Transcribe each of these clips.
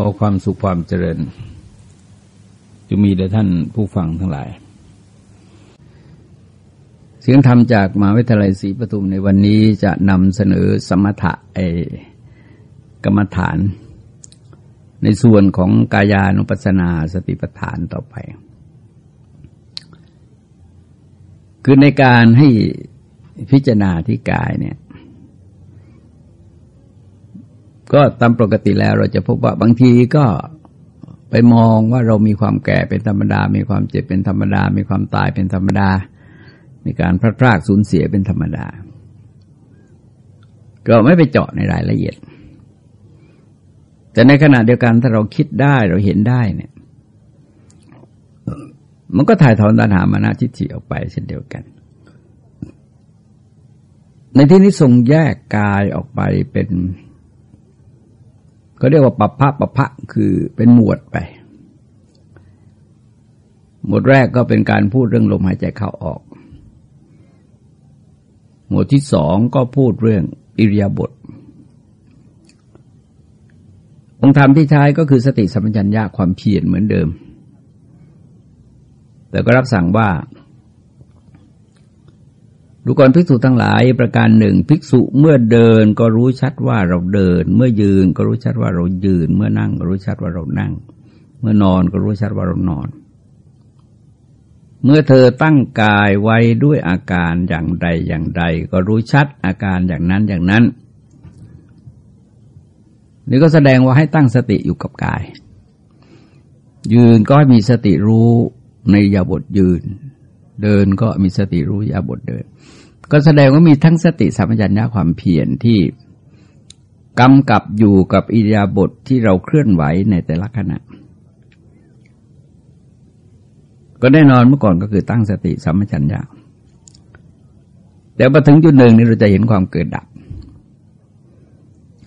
อความสุขความเจริญจะมีแด่ท่านผู้ฟังทั้งหลาย เสียงธรรมจากมหาวิทยาลัยศรีปทุมในวันนี้จะนำเสนอสมถะไอกรรมฐาน ในส่วนของกายานุปัสสนาสติปัฏฐานต่อไป คือในการให้พิจารณาที่กายเนี่ย ก็ตามปกติแล้วเราจะพบว่าบางทีก็ไปมองว่าเรามีความแก่เป็นธรรมดา มีความเจ็บเป็นธรรมดา มีความตายเป็นธรรมดา มีการพลาดพลาดสูญเสียเป็นธรรมดา ก็ไม่ไปเจาะในรายละเอียด แต่ในขณะเดียวกันถ้าเราคิดได้เราเห็นได้เนี่ย มันก็ถ่ายถอนตัณหามานาทิฏฐิออกไปเช่นเดียวกัน ในที่นี้ทรงแยกกายออกไปเป็น ก็เรียกว่าปัปพะปัปพะคือเป็นหมวดไป หมวดแรกก็เป็นการพูดเรื่องลมหายใจเข้าออก หมวดที่สองก็พูดเรื่องอิริยาบถองค์ธรรมที่ใช้ก็คือสติสัมปชัญญะความเพียรเหมือนเดิม แต่ก็รับสั่งว่า ดูก่อนภิกษุทั้งหลายประการหนึ่งภิกษุเมื่อเดินก็รู้ชัดว่าเราเดิน เมื่อยืนก็รู้ชัดว่าเรายืน เมื่อนั่งก็รู้ชัดว่าเรานั่ง เมื่อนอนก็รู้ชัดว่าเรานอน เมื่อเธอตั้งกายไว้ด้วยอาการอย่างใดอย่างใด ก็รู้ชัดอาการอย่างนั้นอย่างนั้นนี่ก็แสดงว่าให้ตั้งสติอยู่กับกาย ยืนก็ให้มีสติรู้ในยาบทยืน เดินก็มีสติรู้ยาบทเดิน ก็แสดงว่ามีทั้งสติสัมปชัญญะความเพียรที่กำกับอยู่กับอิริยาบถทที่เราเคลื่อนไหวในแต่ละขณะ ก็แน่นอนเมื่อก่อนก็คือตั้งสติสัมปชัญญะแต่พอถึงจุดหนึ่งนี่เราจะเห็นความเกิดดับ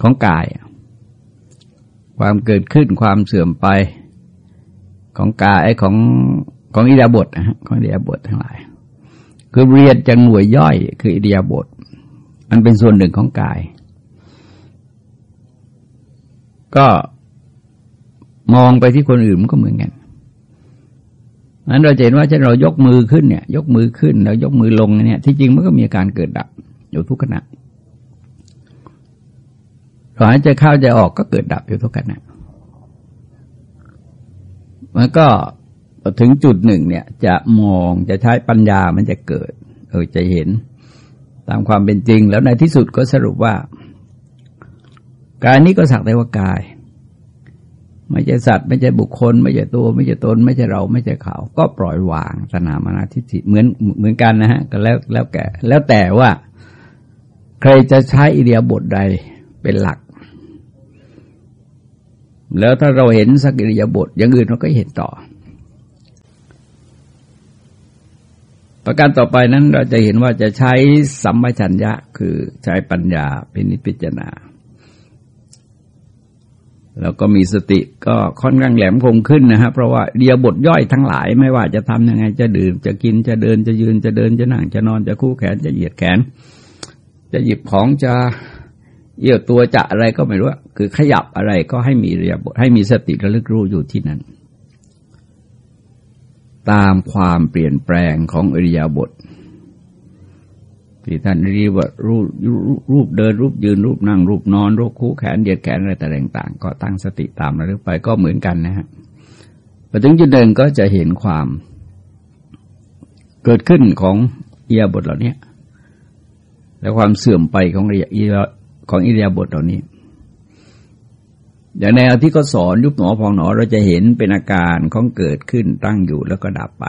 ของกาย ความเกิดขึ้นความเสื่อมไปของกายของ ของอิริยาบถนะฮะของอิริยาบถทั้งหลาย คือเรียนจากหน่วยย่อย คืออิเดียบทมันเป็นส่วนหนึ่งของกาย ก็มองไปที่คนอื่นมันก็เหมือนกันนั้นเราเห็นว่าเช่นเรายกมือขึ้นเนี่ย ยกมือขึ้นแล้วยกมือลงเนี่ยที่จริงมันก็มีอาการเกิดดับอยู่ทุกขณะหายใจเข้าใจออกก็เกิดดับอยู่ทุกขณะมันก็ ถึงจุดหนึ่งเนี่ยจะมองจะใช้ปัญญามันจะเกิด เออจะเห็นตามความเป็นจริง แล้วในที่สุดก็สรุปว่า กายนี้ก็สักแต่ว่ากาย ไม่ใช่สัตว์ ไม่ใช่บุคคล ไม่ใช่ตัว ไม่ใช่ตน ไม่ใช่เราไม่ใช่เขา ก็ปล่อยวางสนามานาทิฏฐิเหมือนเหมือนกันนะฮะก็แล้วแล้วแก่แล้วแต่ว่า ใครจะใช้อิเดียบทใดเป็นหลัก แล้วถ้าเราเห็นสักอิริยาบทอย่างอื่นเราก็เห็นต่อ ประการต่อไปนั้นเราจะเห็นว่าจะใช้สัมปชัญญะคือใช้ปัญญาเป็นนิพิจารณา แล้วก็มีสติก็ค่อนข้างแหลมคมขึ้นนะฮะเพราะว่าเดียบทย่อยทั้งหลายไม่ว่าจะทำยังไง จะดื่มจะกินจะเดินจะยืนจะเดินจะนั่งจะนอนจะคู่แขนจะเหยียดแขน จะหยิบของจะเอี่ยวตัวจะอะไรก็ไม่รู้คือขยับอะไรก็ให้มีเรียบทให้มีสติระลึกรู้อยู่ที่นั้น ตามความเปลี่ยนแปลงของอริยบทที่ท่านเรียกว่ารูปรูปเดินรูปยืนรูปนั่ง รูปนอนรูปคู่แขนเหยียดแขนอะไรต่างๆ ก็ตั้งสติตามระลึกไปก็เหมือนกันนะฮะพอถึงจุดเดินก็จะเห็นความเกิดขึ้นของอิยาบทเหล่านี้และความเสื่อมไปของอิยาของอิริยาบทเหล่านี้ อย่างในวที่เขาสอนยุบหนอพองหนอเราจะเห็นเป็นอาการของเกิดขึ้นตั้งอยู่แล้วก็ดับไป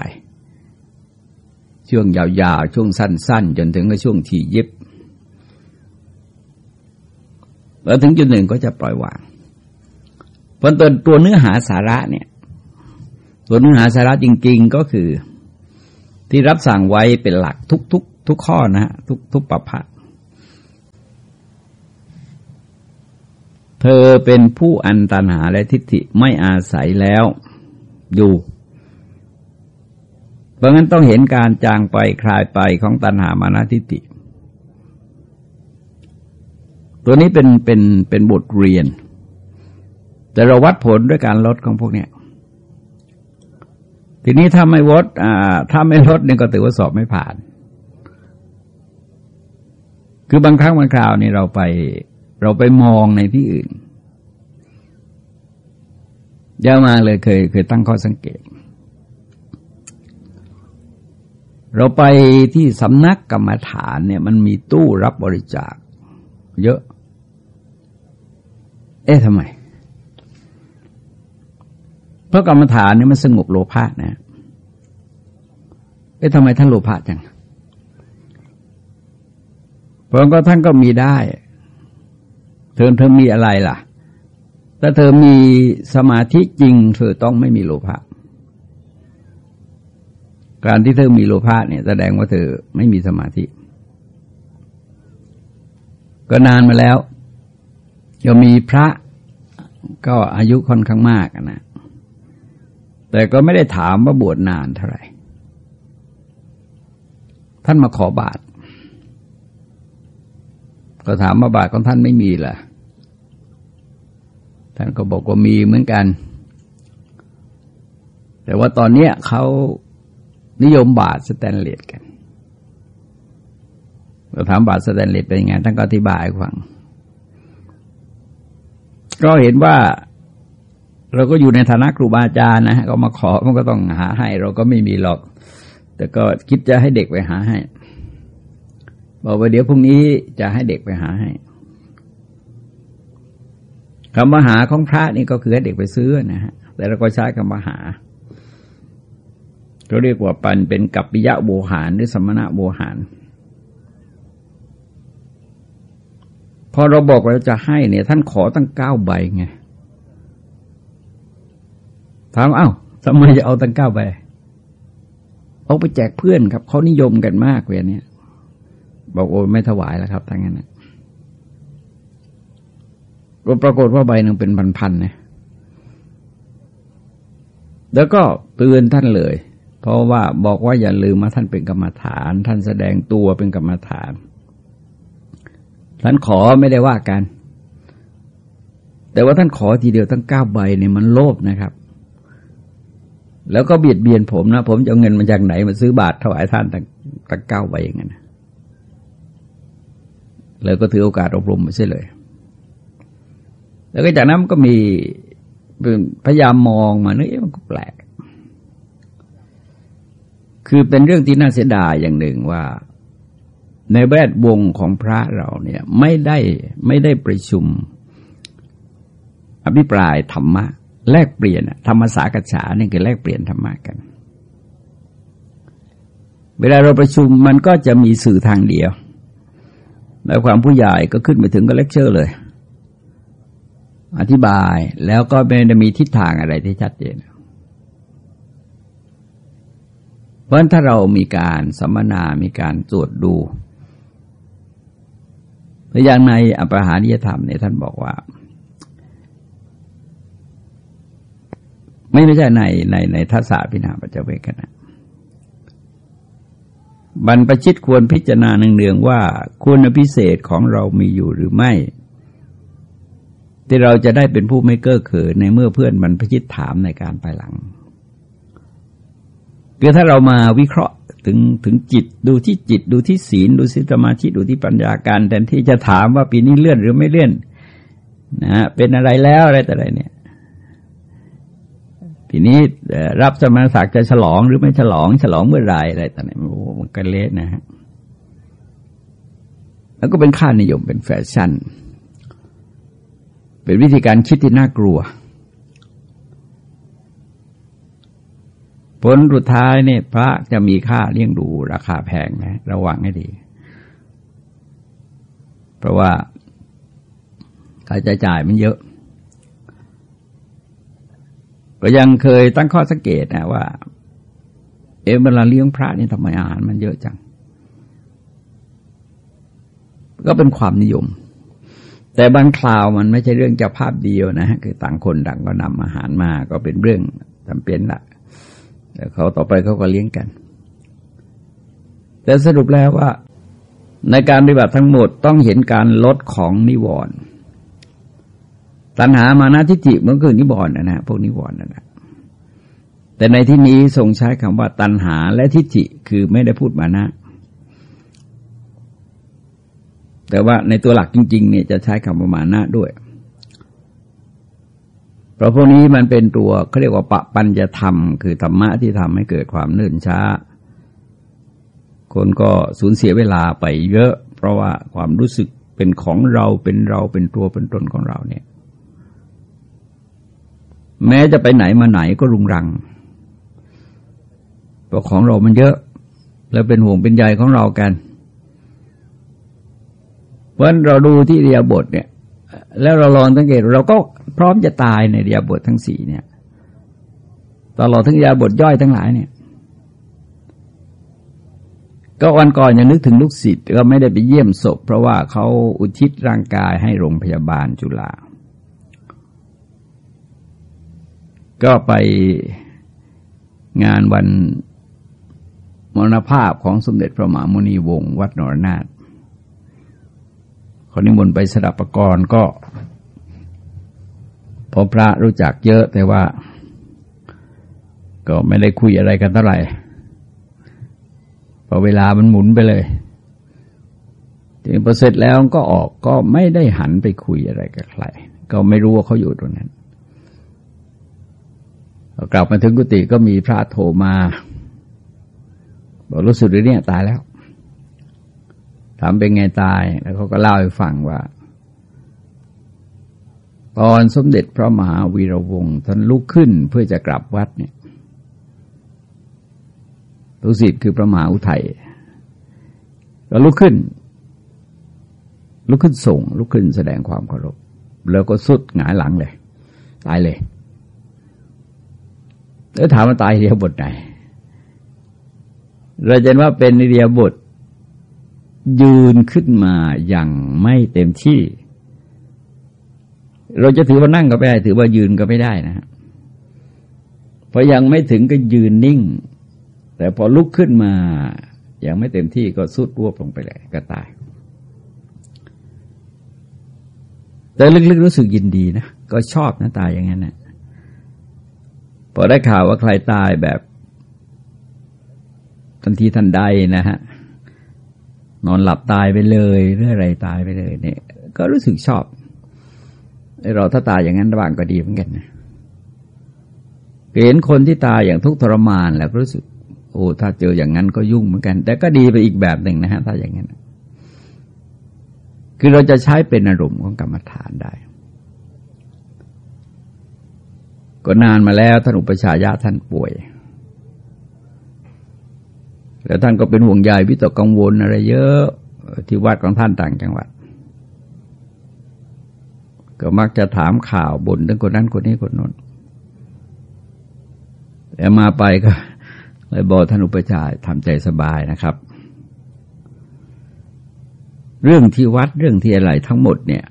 ช่วงยาวๆ ช่วงสั้น ๆ จนถึงก็ช่วงที่ยิบแล้วถึงจุดหนึ่งก็จะปล่อยวางเพราะตัวตัวเนื้อหาสาระเนี่ย ตัวเนื้อหาสาระจริง ๆก็คือ ที่รับสั่งไว้เป็นหลักทุก ๆ ทุกข้อนะฮะทุกทุกปรับพะ เธอเป็นผู้อันตันหาและทิฏฐิไม่อาศัยแล้วอยู่เพราะงั้นต้องเห็นการจางไปคลายไปของตันหามานาทิฏฐิ ตัวนี้เป็นเป็นเป็นบทเรียน แต่เราวัดผลด้วยการลดของพวกเนี้ยทีนี้ถ้าไม่วดอ่าถ้าไม่ลดเนี่ยก็ถือว่าสอบไม่ผ่าน คือบางครั้งบางคราวนี่เราไป เราไปมองในที่อื่นเยอะมาเลยเคยเคยตั้งข้อสังเกต เราไปที่สำนักกรรมฐานเนี่ย มันมีตู้รับบริจาค เยอะ เอ๊ะทำไม เพราะกรรมฐานเนี่ยมันสงบโลภะนะ เอ๊ะทำไมท่านโลภะจังเพราะก็ท่านก็มีได้ ธอเธอมีอะไรล่ะ ถ้าเธอมีสมาธิจริง เธอต้องไม่มีโลภะ การที่เธอมีโลภะเนี่ยแสดงว่าเธอไม่มีสมาธิ ก็นานมาแล้วก็มีพระก็อายุค่อนข้างมากนะ แต่ก็ไม่ได้ถามว่าบวชนานเท่าไหร่ ท่านมาขอบาทก็ถามว่าบาทของท่านไม่มีเหรอ ท่านก็บอกว่ามีเหมือนกัน แต่ว่าตอนนี้เขานิยมบาทสแตนเลสกันเราถามบาทสแตนเลสเป็นยังไงท่านก็อธิบายฟัง ก็เห็นว่าเราก็อยู่ในฐานะครูบาอาจารย์นะก็มาขอมันก็ต้องหาให้ เราก็ไม่มีหรอก แต่ก็คิดจะให้เด็กไปหาให้ บอกว่าเดี๋ยวพรุ่งนี้จะให้เด็กไปหาให้ คำมหาของพระนี่ก็คือให้เด็กไปซื้อนะฮะ แต่เราก็ใช้คำมหาเขาเรียกว่าปันเป็นกัปปิยะโบหารหรือสมณะโบหาร พอเราบอกเราจะให้เนี่ย ท่านขอตั้งเก้าใบไง ถามเอา้าทำไมจะเอาตั้งเก้าใบ เอาไปแจกเพื่อนครับ เขานิยมกันมากเวลานี้บอกโอ้ไม่ถวายแล้วครับทั้งนั้นนะ ก็ปรากฏว่าใบหนึ่งเป็นพันๆนะแล้วก็เตือนท่านเลย เพราะว่าบอกว่าอย่าลืมมาท่านเป็นกรรมฐาน ท่านแสดงตัวเป็นกรรมฐาน ท่านขอไม่ได้ว่ากัน แต่ว่าท่านขอทีเดียวตั้งเก้าใบเนี่ยมันโลภนะครับ แล้วก็เบียดเบียนผมนะ ผมจะเอาเงินมาจากไหนมาซื้อบาทถวายท่านตั้งตั้งเก้าใบอย่างนั้นเลยก็ถือโอกาสอบรมไปเสียเลย แล้วก็จากนั้นก็มีพยายามมองมาเนื้อมันก็แปลก คือเป็นเรื่องที่น่าเสียดายอย่างหนึ่งว่า ในแวดวงของพระเราเนี่ยไม่ได้ไม่ได้ประชุม อภิปรายธรรมะ แลกเปลี่ยนธรรมสากัจฉาเนี่ยคือแลกเปลี่ยนธรรมะกัน เวลาเราประชุมมันก็จะมีสื่อทางเดียว แล้วความผู้ใหญ่ก็ขึ้นไปถึงก็เลคเชอร์เลย อธิบายแล้วก็ไม่ได้มีทิศทางอะไรที่ชัดเจน เพราะถ้าเรามีการสัมมนา มีการตรวจดูอย่างในอปริหานิยธรรมเนี่ยท่านบอกว่า ไม่ไม่ใช่ในในในทัศพินาปัจเจเวกนะบรรพชิตควรพิจารณาเนืองๆว่าคุณพิเศษของเรามีอยู่หรือไม่ ที่เราจะได้เป็นผู้ไม่เก้อเขินในเมื่อเพื่อนมันพิจิตถามในการภายหลังคือถ้าเรามาวิเคราะห์ถึงถึงจิตดูที่จิตดูที่ศีลดูสิสมาธิดูที่ปัญญาการแทนที่จะถามว่าปีนี้เลื่อนหรือไม่เลื่อนนะเป็นอะไรแล้วอะไรแต่อะไรเนี่ยปีนี้รับสมณศักดิ์จะฉลองหรือไม่ฉลอง ฉลองเมื่อไรอะไรแต่ไหนมันก็เละนะฮะแล้วก็เป็นค่านิยมเป็นแฟชั่น เป็นวิธีการคิดที่น่ากลัว ผลสุดท้ายเนี่ยพระจะมีค่าเลี้ยงดูราคาแพงนะระวังให้ดี เพราะว่าค่าใช้จ่ายมันเยอะ ก็ยังเคยตั้งข้อสังเกตนะว่า เอเวลาเลี้ยงพระนี่ทำไมอาหารมันเยอะจัง ก็เป็นความนิยม แต่บางคราวมันไม่ใช่เรื่องเจ้าภาพเดียวนะฮะคือต่างคนต่างก็นำอาหารมาก็เป็นเรื่องจำเป็นละแต่เขาต่อไปเขาก็เลี้ยงกัน แต่สรุปแล้วว่า ในการปฏิบัติทั้งหมดต้องเห็นการลดของนิวรณ์ตัณหามานาทิฏฐิมันคือนิวรณ์นะนะพวกนิวรณ์นั่นแหละแต่ในที่นี้ทรงใช้คำว่าตัณหาและทิฏฐิคือไม่ได้พูดมานะ แต่ว่าในตัวหลักจริงๆเนี่ยจะใช้คำว่ามาณนะด้วย เพราะพวกนี้มันเป็นตัวเขาเรียกว่าปะปัญญธรรม คือธรรมะที่ทำให้เกิดความเนื่นช้า คนก็สูญเสียเวลาไปเยอะ เพราะว่าความรู้สึกเป็นของเราเป็นเราเป็นตัวเป็นตนของเราเนี่ย แม้จะไปไหนมาไหนก็รุงรังเพราะของเรามันเยอะ แล้วเป็นห่วงเป็นใยของเรากัน ราะเราดูที่เรียบทเนี่ย แล้วเราลองสังเกตเราก็พร้อมจะตายในเรียบททั้งสี่เนี่ยตลอดทั้งเรียบทย่อยทั้งหลายเนี่ย ก็วันก่อนยังนึกถึงลูกศิษย์ก็ไม่ได้ไปเยี่ยมศพ เพราะว่าเขาอุทิศร่างกายให้โรงพยาบาลจุฬาก็ไปงานวันมรณภาพของสมเด็จพระมหามุนีวงศ์วัดนรนาถ คนนิมนต์ไปสดับประกรณ์ก็ พอพระรู้จักเยอะแต่ว่า ก็ไม่ได้คุยอะไรกันเท่าไหร่พอเวลามันหมุนไปเลยทีนี้พอเสร็จแล้วก็ออกก็ไม่ได้หันไปคุยอะไรกับใคร ก็ไม่รู้ว่าเขาอยู่ตรงนั้นกลับมาถึงกุฏิก็มีพระโทรมา บอกรู้สึกเนี่ยตายแล้ว ถามเป็นไงตาย แล้วเขาก็เล่าให้ฟังว่า ตอนสมเด็จพระมหาวีระวงศ์ท่านลุกขึ้นเพื่อจะกลับวัดเนี่ยตุสิทธิ์คือพระมหาอุทัยก็ลุกขึ้น ลุกขึ้นส่ง ลุกขึ้นแสดงความเคารพ แล้วก็สุดหงายหลังเลย ตายเลยแล้วถามว่าตายเรียบทไหนเราจะว่าเป็นเรียบท ยืนขึ้นมาอย่างไม่เต็มที่ เราจะถือว่านั่งก็ไม่ได้ ถือว่ายืนก็ไม่ได้นะ เพราะยังไม่ถึงก็ยืนนิ่ง แต่พอลุกขึ้นมาอย่างไม่เต็มที่ก็สุดรวบลงไปเลยก็ตาย แต่ลึกๆรู้สึกยินดีนะ ก็ชอบนะตายอย่างนั้นนะพอได้ข่าวว่าใครตายแบบทันทีทันใดนะฮะ นอนหลับตายไปเลยเรื่องอะไรตายไปเลยเนี่ย ก็รู้สึกชอบเราถ้าตายอย่างนั้นระหว่างก็ดีเหมือนกันนะเห็นคนที่ตายอย่างทุกทรมานแล้วรู้สึก โอ้ถ้าเจออย่างนั้นก็ยุ่งเหมือนกัน แต่ก็ดีไปอีกแบบหนึ่งนะฮะถ้าอย่างนั้น คือเราจะใช้เป็นอารมณ์ของกรรมฐานได้ ก็นานมาแล้วท่านอุปชายะท่านป่วย แต่ท่านก็เป็นห่วงใยวิตกกังวลอะไรเยอะที่วัดของท่านต่างจังหวัด ก็มักจะถามข่าวบ่นถึงคนนั้นคนนี้คนนั้นแต่มาไปก็เลยบอกท่านอุปชาทำใจสบายนะครับ เรื่องที่วัดเรื่องที่อะไรทั้งหมดเนี่ย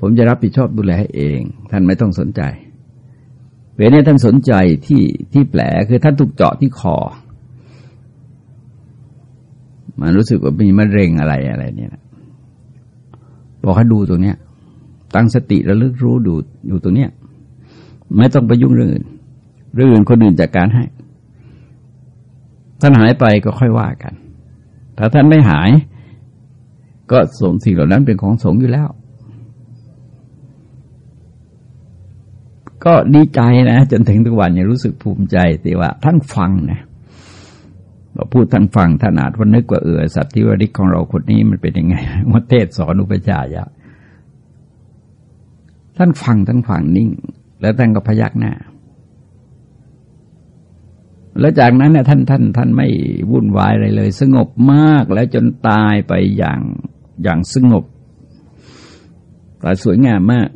ผมจะรับผิดชอบดูแลให้เอง ท่านไม่ต้องสนใจเวลาท่านสนใจที่ที่แผลคือท่านถูกเจาะที่คอ มันรู้สึกว่ามีมะเร็งอะไรอะไรเนี่ยบอกให้ดูตรงเนี้ย ตั้งสติระลึกรู้ดูอยู่ตรงเนี้ย ไม่ต้องไปยุ่งเรื่องอื่นเรื่องอื่นคนอื่นจัดการให้ท่านหายไปก็ค่อยว่ากัน ถ้าท่านไม่หาย ก็สมสิ่งเหล่านั้นเป็นของสงอยู่แล้ว ก็ดีใจนะ จนถึงทุกวันยังรู้สึกภูมิใจแต่ว่าท่านฟังนะ เราพูดท่านฟังท่านอาจว่านึกว่าเออสัตว์ที่วริกของเราคนนี้มันเป็นยังไงว่าเทศสอนอุปจายะท่านฟังท่านฟังนิ่ง แล้วท่านก็พยักหน้า แล้วจากนั้นเนี่ยท่านท่าน ท่านไม่วุ่นวายอะไรเลย สงบมากแล้วจนตายไปอย่างอย่างสงบตายสวยงามมาก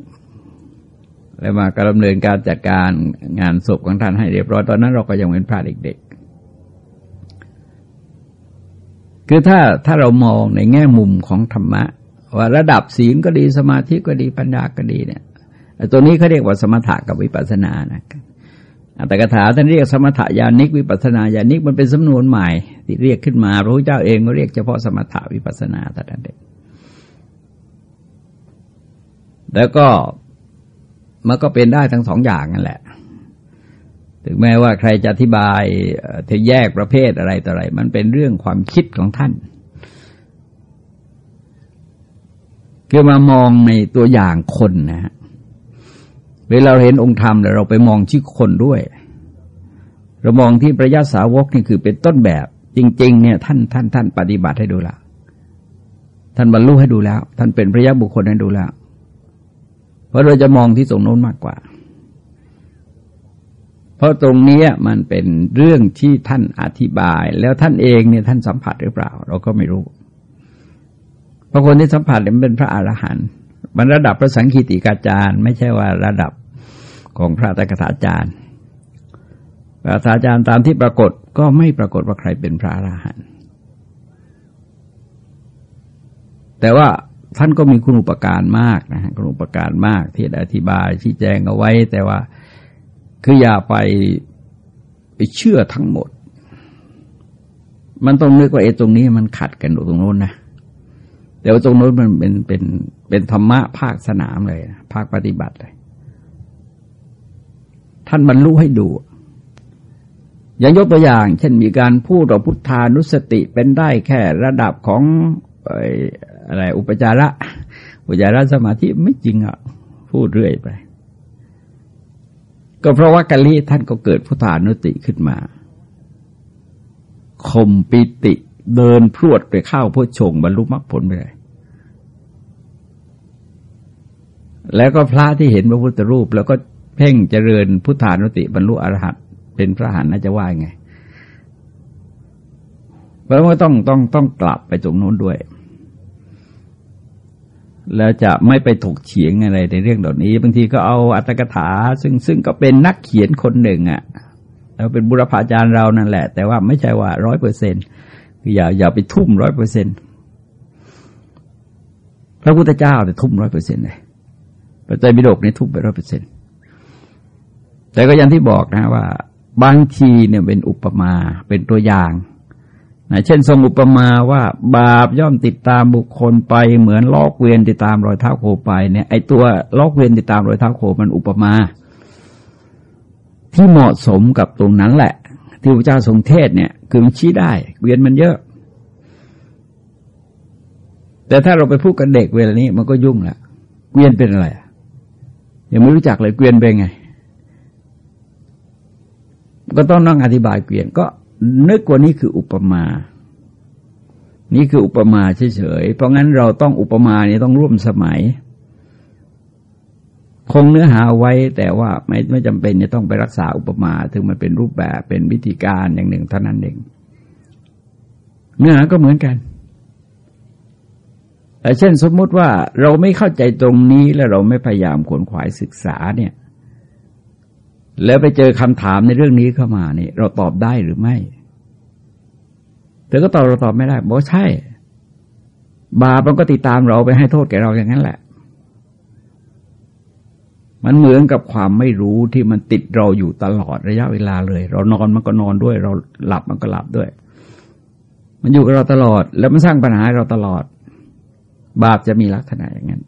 แล้วมาการดำเนินการจัดการงานศพของท่านให้เรียบร้อย ตอนนั้นเราก็ยังเป็นพระเด็ก คือถ้าถ้าเรามองในแง่มุมของธรรมะ ว่าระดับศีลก็ดีสมาธิก็ดีปัญญาก็ดีเนี่ยตัวนี้เขาเรียกว่าสมถะกับวิปัสสนานะแต่กถาท่านเรียกสมถะญาณิกวิปัสนาญาณิกมันเป็นสำนวนใหม่ที่เรียกขึ้นมาพระพุทธเจ้าเองก็เรียกเฉพาะสมถะวิปัสนาแต่นั้นเองแล้วก็มันก็เป็นได้ทั้งสองอย่างนั่นแหละ ถึงแม้ว่าใครจะอธิบายจะแยกประเภทอะไรต่ออะไร มันเป็นเรื่องความคิดของท่านคือมามองในตัวอย่างคนนะฮะเวลาเราเห็นองค์ธรรมแล้วเราไปมองที่คนด้วย เรามองที่พระยาสาวกนี่คือเป็นต้นแบบ จริง ๆ เนี่ย ท่านท่านท่านปฏิบัติให้ดูล้วท่านบรรลุให้ดูแล้ว ท่านเป็นพระยาบุคคลให้ดูแล้ว เพราะเราจะมองที่ตรงโน้นมากกว่า ราะตรงนี้มันเป็นเรื่องที่ท่านอธิบาย แล้วท่านเองเนี่ยท่านสัมผัสหรือเปล่า เราก็ไม่รู้เพราะคนที่สัมผัสเนี่ยมันเป็นพระอรหันต์มันระดับพระสังคีติกาจารย์ ไม่ใช่ว่าระดับของพระตถาจารย์พระตถาจารย์ตามที่ปรากฏก็ไม่ปรากฏว่าใครเป็นพระอรหันต์แต่ว่าท่านก็มีคุณอุปการมากนะฮะคุณอุปการมากที่อธิบายชี้แจงเอาไว้ แต่ว่า คืออย่าไปไปเชื่อทั้งหมด มันต้องนึกว่าเอตรงนี้มันขัดกันตรงโน้นนะแต่ว่าตรงโน้นมันเป็นเป็นเป็นธรรมะภาคสนามเลย ภาคปฏิบัติเลย ท่านบรรลุให้ดูอย่างยกตัวอย่าง เช่นมีการพูดต่อพุทธานุสติเป็นได้แค่ระดับของอะไรอุปจาระ อุปจาระสมาธิไม่จริงอะ พูดเรื่อยไป ก็เพราะว่ากะลีท่านก็เกิดพุทธานุติขึ้นมาคมปิติเดินพรวดไปเข้าพุทชงบรรลุมรรคผลไปเลยแล้วก็พระที่เห็นพระพุทธรูป แล้วก็เพ่งเจริญพุทธานุติบรรลุอรหัตเป็นพระหันน่าจะว่าไงเพราะว่าต้องต้องต้องกลับไปตรงโน้นด้วย แล้วจะไม่ไปถกเฉียงอะไรในเรื่องเหล่านี้ บางทีก็เอาอัตถกถา ซึ่งซึ่งก็เป็นนักเขียนคนหนึ่งอะ่ะแล้วเป็นบุรพาจารย์เรานั่นแหละ แต่ว่าไม่ใช่ว่าร้อยเปอร์เซ็นต์อย่าอย่าไปทุ่มร้อยเปอร์เซ็นพระพุทธเจ้าแต่ทุ่มร้อยเปอร์เซ็นต์เลยพระไตรปิฎกนี่ทุ่มไปร้อยเปอร์เซ็นต์แต่ก็อย่างที่บอกนะว่า บางทีเนี่ยเป็นอุปมาเป็นตัวอย่าง นะเช่นทรงอุปมาว่าบาปย่อมติดตามบุคคลไปเหมือนลอกเวียนติดตามรอยเท้าโคไปเนี่ยไอตัวลอกเวียนติดตามรอยเท้าโคมันอุปมา ที่เหมาะสมกับตรงนั้นแหละ ที่พระเจ้าทรงเทศเนี่ย คือมันชี้ได้ เกวียนมันเยอะ แต่ถ้าเราไปพูดกับเด็กเวลานี้มันก็ยุ่งละเกวียนเป็นอะไรยังไม่รู้จักเลยเกวียนเป็นไง ก็ต้องนั่งอธิบายเกวียนก็ นึกว่านี้คืออุปมา นี่คืออุปมาเฉยๆ เพราะงั้นเราต้องอุปมาเนี่ยต้องร่วมสมัย คงเนื้อหาไว้แต่ว่าไม่ไม่จำเป็นจะต้องไปรักษาอุปมา ถึงมันเป็นรูปแบบเป็นวิธีการอย่างหนึ่งเท่านั้นเอง เนื้อหาก็เหมือนกันแต่เช่นสมมติว่าเราไม่เข้าใจตรงนี้แล้วเราไม่พยายามขวนขวายศึกษาเนี่ย แล้วไปเจอคำถามในเรื่องนี้เข้ามาเนี่ยเราตอบได้หรือไม่เธอก็ตอบเราตอบไม่ได้บอกใช่ บาปมันก็ติดตามเราไปให้โทษแก่เราอย่างนั้นแหละ มันเหมือนกับความไม่รู้ที่มันติดเราอยู่ตลอดระยะเวลาเลย เรานอนมันก็นอนด้วย เราหลับมันก็หลับด้วย มันอยู่กับเราตลอด แล้วมันสร้างปัญหาเราตลอด บาปจะมีลักษณะอย่างนั้น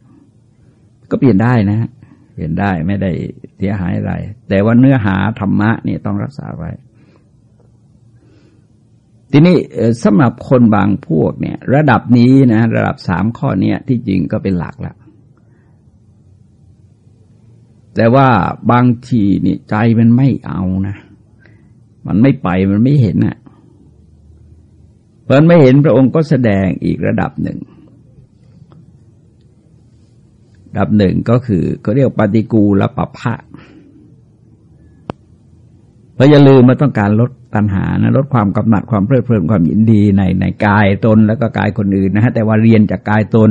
ก็เปลี่ยนได้นะ เปลี่ยนได้ไม่ได้เสียหายอะไร แต่ว่าเนื้อหาธรรมะนี่ต้องรักษาไว้ ทีนี้สำหรับคนบางพวกเนี่ย ระดับนี้นะ ระดับสามข้อเนี้ยที่จริงก็เป็นหลักแล้วแต่ว่าบางทีนี่ใจมันไม่เอานะ มันไม่ไปมันไม่เห็นนะ่ะเพราะไม่เห็นพระองค์ก็แสดงอีกระดับหนึ่ง ระ ดับหนึ่งก็คือเขาเรียกปฏิกูลปภะเพราะอย่าลืมมาต้องการลดตัณหานะลดความกำหนัดความเพลิดเพลินความยินดีในในกายตนแล้วก็กายคนอื่นนะฮะแต่ว่าเรียนจากกายตน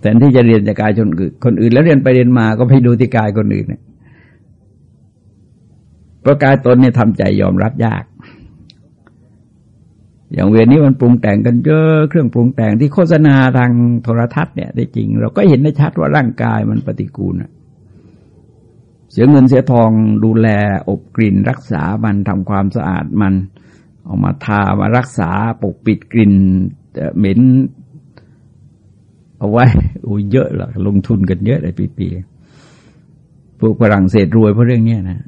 แทนที่จะเรียนจากกายคนอื่นคนอื่นแล้วเรียนไปเรียนมาก็ไปดูที่กายคนอื่นเนี่ยเพราะกายตนเนี่ยทำใจยอมรับยาก อย่างเวรนี้มันปรุงแต่งกันเยอะเครื่องปรุงแต่งที่โฆษณาทางโทรทัศน์เนี่ยได้จริง เราก็เห็นได้ชัดว่าร่างกายมันปฏิกูลเสียเงินเสียทองดูแลอบกลิ่นรักษามันทำความสะอาดมันออกมาทามารักษาปกปิดกลิ่นเหม็นเอาไว้โอ้เยอะหรอกลงทุนกันเยอะเลยปีๆพวกฝรั่งเศสรวยเพราะเรื่องนี้นะ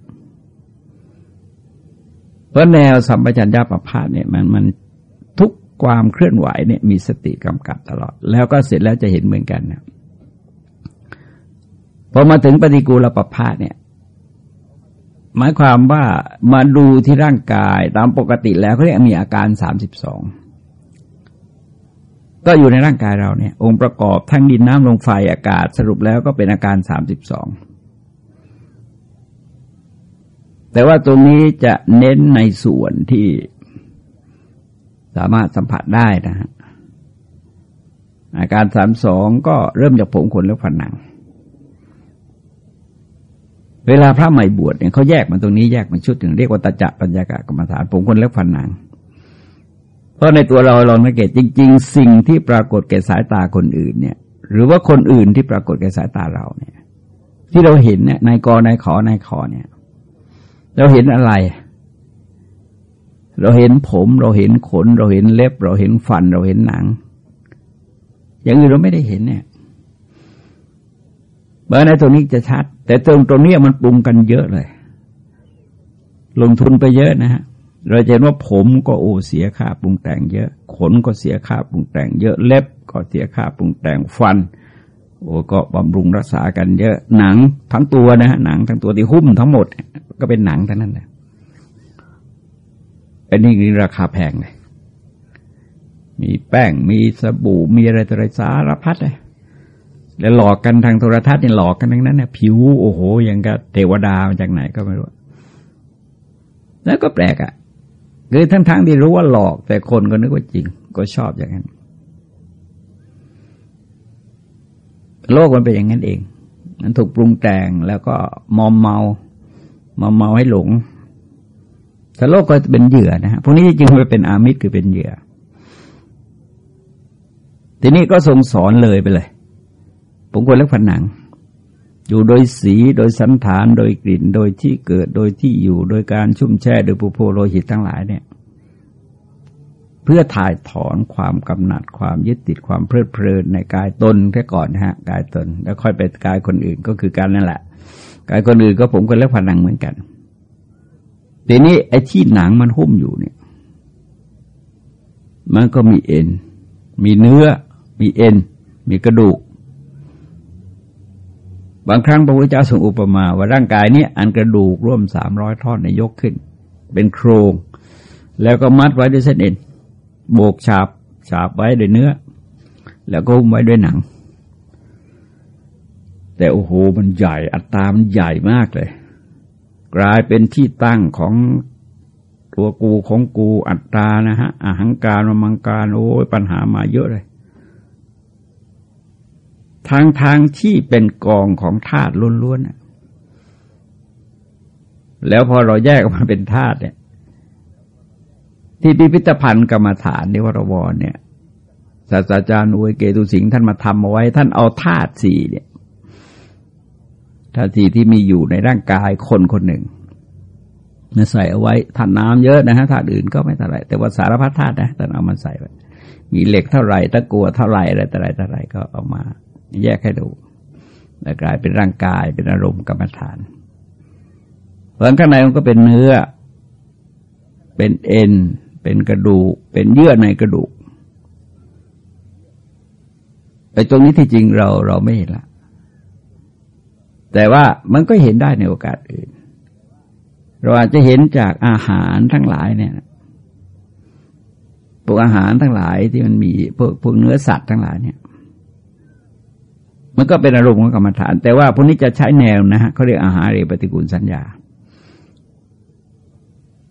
เพราะแนวสัมปชัญญะประพาสเนี่ยมันมัน ความเคลื่อนไหวเนี่ยมีสติกำกับตลอด แล้วก็เสร็จแล้วจะเห็นเหมือนกันนะพอมาถึงปฏิกูลประพาสเนี่ย หมายความว่ามาดูที่ร่างกายตามปกติแล้วเขาเรียกมีอาการสามสิบสองก็อยู่ในร่างกายเราเนี่ย องค์ประกอบทั้งดินน้ำลมไฟอากาศสรุปแล้วก็เป็นอาการสามสิบสองแต่ว่าตรงนี้จะเน้นในส่วนที่ สามารถสัมผัสได้นะฮะอาการสามสองก็เริ่มจากผมขนและผนัง เวลาพระใหม่บวชเนี่ยเขาแยกมาตรงนี้แยกมาชุดหนึ่งเรียกว่าตาจะปัญญากะกรรมฐานผมคนและผนัง เพราะในตัวเราลองสังเกตจริง ๆ สิ่งที่ปรากฏแก่สายตาคนอื่นเนี่ย หรือว่าคนอื่นที่ปรากฏแก่สายตาเราเนี่ย ที่เราเห็นเนี่ยในกอในขอในคอเนี่ย เราเห็นอะไรเเราเห็นผมเราเห็นขน เราเห็นเล็บ เราเห็นฟันเราเห็นหนัง อย่างอื่นเราไม่ได้เห็นเนี่ยเบอร์ในตรงนี้จะชัด แต่ตรงตรงนี้มันปรุงกันเยอะเลย ลงทุนไปเยอะนะฮะเราจะเห็นว่าผมก็โอเสียค่าปรุงแต่งเยอะ ขนก็เสียค่าปรุงแต่งเยอะเล็บก็เสียค่าปรุงแต่งฟัน โอ้ก็บำรุงรักษากันเยอะหนังทั้งตัวนะฮะหนังทั้งตัวที่หุ้มทั้งหมด ก็เป็นหนังทั้งนั้นแหละ อันนี้นี่ราคาแพงเลยมีแป้งมีสบู่มีอะไรต่ออะไรสารพัดเลยแล้วหลอกกันทางโทรทัศน์นี่หลอกกันทั้งนั้นเนี่ยผิวโอ้โหยังกับเทวดามาจากไหนก็ไม่รู้แล้วก็แปลกอะ่ะคือทั้งๆทที่รู้ว่าหลอก แต่คนก็นึกว่าจริง ก็ชอบอย่างนั้น โลกมันเป็นอย่างนั้นเอง มันถูกปรุงแต่งแล้วก็มอมเมา มอมเมาให้หลง แต่โลกก็เป็นเหยื่อนะฮะพวกนี้จริงๆมันเป็นอามิตรคือเป็นเหยื่อ ทีนี้ก็ทรงสอนเลยไปเลยผมควรเล็กผนัง อยู่โดยสีโดยสันฐานโดยกลิ่น โดยที่เกิดโดยที่อยู่ โดยการชุ่มแช่โดยปุโพโลหิตทั้งหลายเนี่ย เพื่อถ่ายถอนความกำหนัดความยึดติดความเพลิดเพลินในกายตนแค่ก่อนนะฮะกายตน แล้วค่อยไปกายคนอื่นก็คือการนั่นแหละกายคนอื่นก็ผมก็เล็กผนังเหมือนกัน ทีนี้ไอ้ที่หนังมันหุ้มอยู่เนี่ย มันก็มีเอ็น มีเนื้อ มีเอ็น มีกระดูก บางครั้งพระพุทธเจ้าทรงอุปมาว่าร่างกายนี้อันกระดูกร่วมสามร้อยท่อนในยกขึ้น เป็นโครง แล้วก็มัดไว้ด้วยเส้นเอ็น โบกฉาบฉาบไว้ด้วยเนื้อ แล้วก็หุ้มไว้ด้วยหนัง แต่โอ้โหมันใหญ่ อัตรามันใหญ่มากเลย กลายเป็นที่ตั้งของตัวกูของกูอัตตานะฮะอาหังการมังการโอ้ยปัญหามาเยอะเลยทางทางที่เป็นกองของธาตุล้วนๆแล้วพอเราแยกออกมาเป็นธาตุเนี่ย ที่พิพิธภัณฑ์กรรมฐานนิวรวรเนี่ยศาสตราจารย์อุยเกตุสิงห์ท่านมาทำเอาไว้ ท่านเอาธาตุสี่เนี่ย ธาตุสี่ที่มีอยู่ในร่างกายคนคนหนึ่งมาใส่เอาไว้ธาตุน้ำเยอะนะฮะธาตุอื่นก็ไม่เท่าไรแต่ว่าสารพัดธาตุนะแต่เอามาใส่ไว้มีเหล็กเท่าไหร่ตะกัวเท่าไหร่อะไรต่ออะไรต่ออะไรก็เอามา แยกให้ดูแล้วกลายเป็นร่างกายเป็นอารมณ์กรรมฐานเพราะข้างในมันก็เป็นเนื้อ เป็นเอ็น เป็นกระดูก เป็นเยื่อในกระดูกไอ้ตรงนี้ที่จริงเราเราไม่เห็นละ แต่ว่ามันก็เห็นได้ในโอกาสอื่น เราอาจจะเห็นจากอาหารทั้งหลายเนี่ยพวกอาหารทั้งหลายที่มันมีพวกพวกเนื้อสัตว์ทั้งหลายเนี่ย มันก็เป็นอารมณ์ของกรรมฐาน แต่ว่าพวกนี้จะใช้แนวนะฮะเขาเรียกอาหารเรปฏิกูลสัญญา